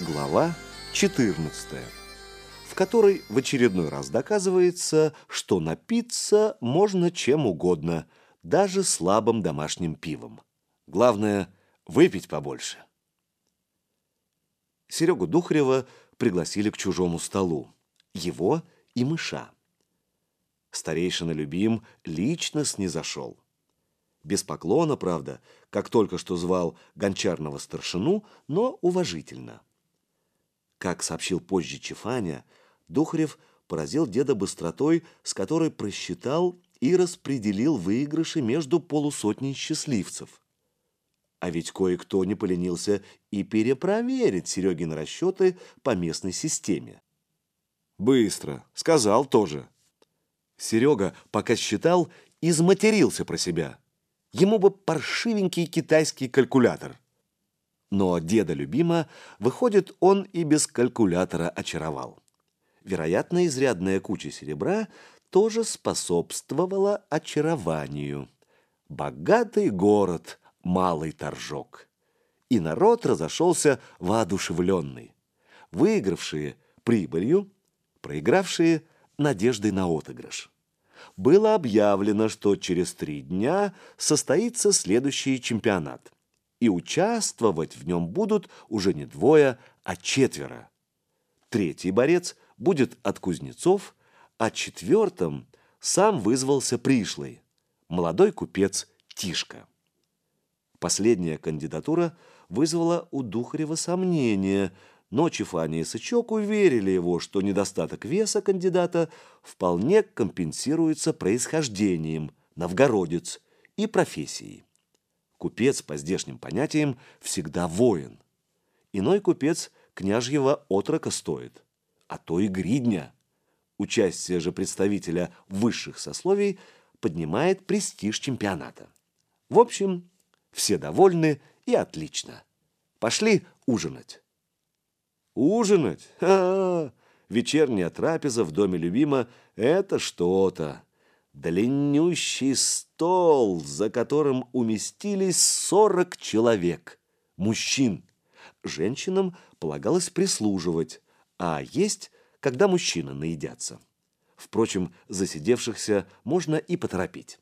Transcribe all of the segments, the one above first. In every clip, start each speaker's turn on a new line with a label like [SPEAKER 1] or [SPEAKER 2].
[SPEAKER 1] Глава 14, в которой в очередной раз доказывается, что напиться можно чем угодно, даже слабым домашним пивом. Главное – выпить побольше. Серегу Духарева пригласили к чужому столу. Его и мыша. Старейшина Любим лично снизошел. Без поклона, правда, как только что звал гончарного старшину, но уважительно. Как сообщил позже Чефаня, Духарев поразил деда быстротой, с которой просчитал и распределил выигрыши между полусотней счастливцев. А ведь кое-кто не поленился и перепроверить Серегин расчеты по местной системе. «Быстро», — сказал тоже. Серега, пока считал, изматерился про себя. Ему бы паршивенький китайский калькулятор. Но деда любима, выходит, он и без калькулятора очаровал. Вероятно, изрядная куча серебра тоже способствовала очарованию. Богатый город, малый торжок. И народ разошелся воодушевленный. Выигравшие прибылью, проигравшие надеждой на отыгрыш. Было объявлено, что через три дня состоится следующий чемпионат – и участвовать в нем будут уже не двое, а четверо. Третий борец будет от кузнецов, а четвертым сам вызвался пришлый, молодой купец Тишка. Последняя кандидатура вызвала у Духарева сомнения, но Чифани и Сычок уверили его, что недостаток веса кандидата вполне компенсируется происхождением, новгородец и профессией. Купец, по здешним понятиям, всегда воин. Иной купец княжьего отрока стоит, а то и гридня. Участие же представителя высших сословий поднимает престиж чемпионата. В общем, все довольны и отлично. Пошли ужинать. Ужинать? Ха -ха -ха. Вечерняя трапеза в доме любима – это что-то длиннющий стол, за которым уместились сорок человек, мужчин. Женщинам полагалось прислуживать, а есть, когда мужчины наедятся. Впрочем, засидевшихся можно и поторопить.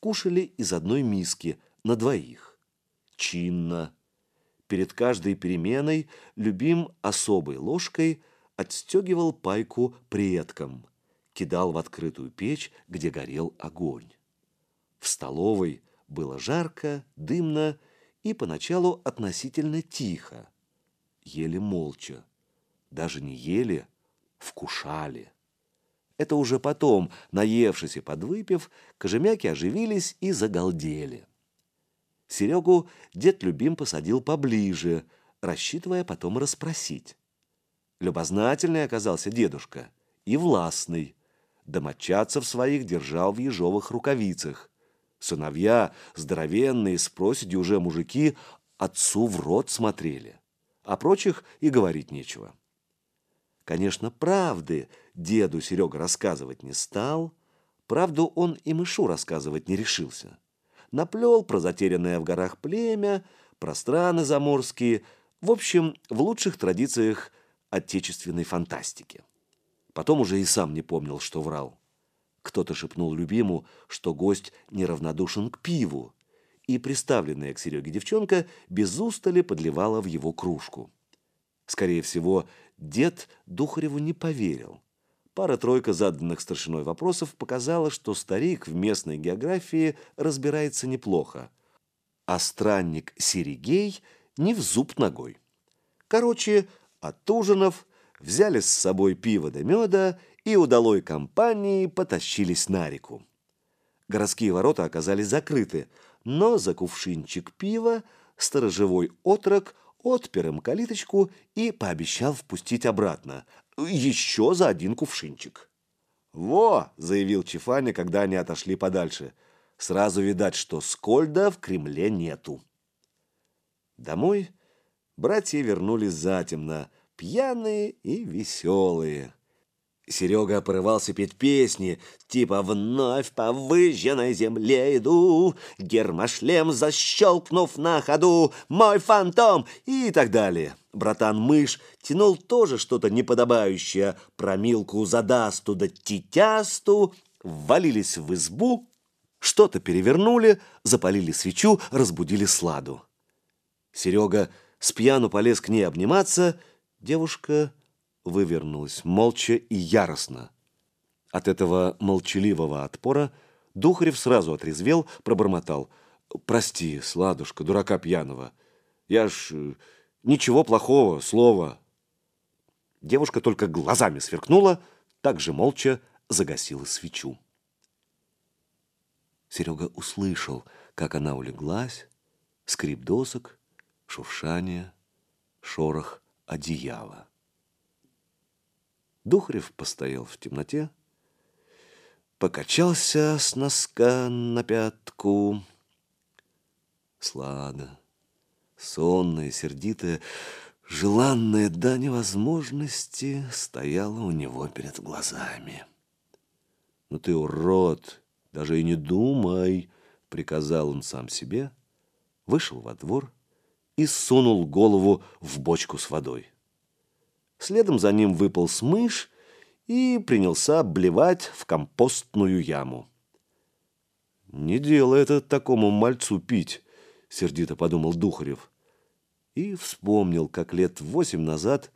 [SPEAKER 1] Кушали из одной миски на двоих. Чинно. Перед каждой переменой любим особой ложкой отстегивал пайку предкам – кидал в открытую печь, где горел огонь. В столовой было жарко, дымно и поначалу относительно тихо. Ели молча. Даже не ели, вкушали. Это уже потом, наевшись и подвыпив, кожемяки оживились и загалдели. Серегу дед Любим посадил поближе, рассчитывая потом расспросить. Любознательный оказался дедушка и властный домочадцев своих держал в ежовых рукавицах. Сыновья, здоровенные, с проседью уже мужики, отцу в рот смотрели. О прочих и говорить нечего. Конечно, правды деду Серега рассказывать не стал. Правду он и мышу рассказывать не решился. Наплел про затерянное в горах племя, про страны заморские, в общем, в лучших традициях отечественной фантастики. Потом уже и сам не помнил, что врал. Кто-то шепнул любиму, что гость неравнодушен к пиву, и приставленная к Сереге девчонка без устали подливала в его кружку. Скорее всего, дед Духареву не поверил. Пара-тройка заданных старшиной вопросов показала, что старик в местной географии разбирается неплохо, а странник Серегей не в зуб ногой. Короче, от ужинов взяли с собой пиво да меда и удалой компании потащились на реку. Городские ворота оказались закрыты, но за кувшинчик пива сторожевой отрок отпер им калиточку и пообещал впустить обратно, еще за один кувшинчик. «Во!» – заявил Чифаня, когда они отошли подальше. «Сразу видать, что Скольда в Кремле нету». Домой братья вернулись затемно – пьяные и веселые. Серега порывался петь песни, типа «Вновь по выжженной земле иду, гермошлем защелкнув на ходу, мой фантом» и так далее. Братан-мышь тянул тоже что-то неподобающее, про Милку задасту да тетясту, ввалились в избу, что-то перевернули, запалили свечу, разбудили Сладу. Серега с пьяну полез к ней обниматься, девушка вывернулась молча и яростно. От этого молчаливого отпора Духарев сразу отрезвел, пробормотал. «Прости, сладушка, дурака пьяного. Я ж... Э, ничего плохого, слова». Девушка только глазами сверкнула, так же молча загасила свечу. Серега услышал, как она улеглась, скрип досок, шуршание, шорох одеяла. Духарев постоял в темноте, покачался с носка на пятку. Слада, сонная, сердитая, желанная до невозможности стояла у него перед глазами. «Ну ты урод, даже и не думай!» — приказал он сам себе, вышел во двор и сунул голову в бочку с водой. Следом за ним выпал смыш и принялся обливать в компостную яму. «Не дело это такому мальцу пить», — сердито подумал Духарев. И вспомнил, как лет восемь назад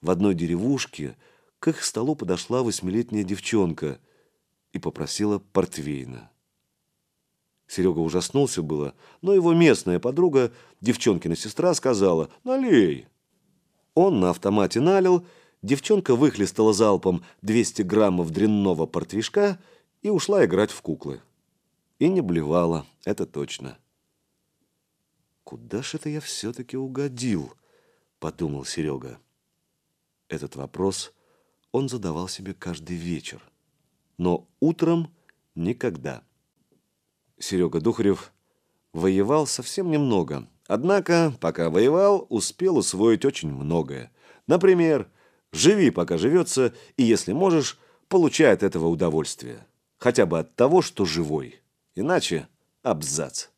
[SPEAKER 1] в одной деревушке к их столу подошла восьмилетняя девчонка и попросила портвейна. Серега ужаснулся было, но его местная подруга, девчонкина сестра, сказала «Налей». Он на автомате налил, девчонка выхлестала залпом 200 граммов дрянного портвишка и ушла играть в куклы. И не блевала, это точно. «Куда ж это я все-таки угодил?» – подумал Серега. Этот вопрос он задавал себе каждый вечер, но утром никогда. Серега Духарев воевал совсем немного – Однако, пока воевал, успел усвоить очень многое. Например, живи, пока живется, и, если можешь, получай от этого удовольствие. Хотя бы от того, что живой. Иначе абзац.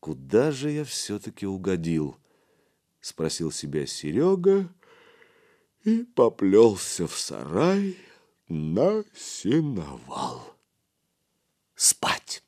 [SPEAKER 1] «Куда же я все-таки угодил?» — спросил себя Серега и поплелся в сарай на сеновал. Спать!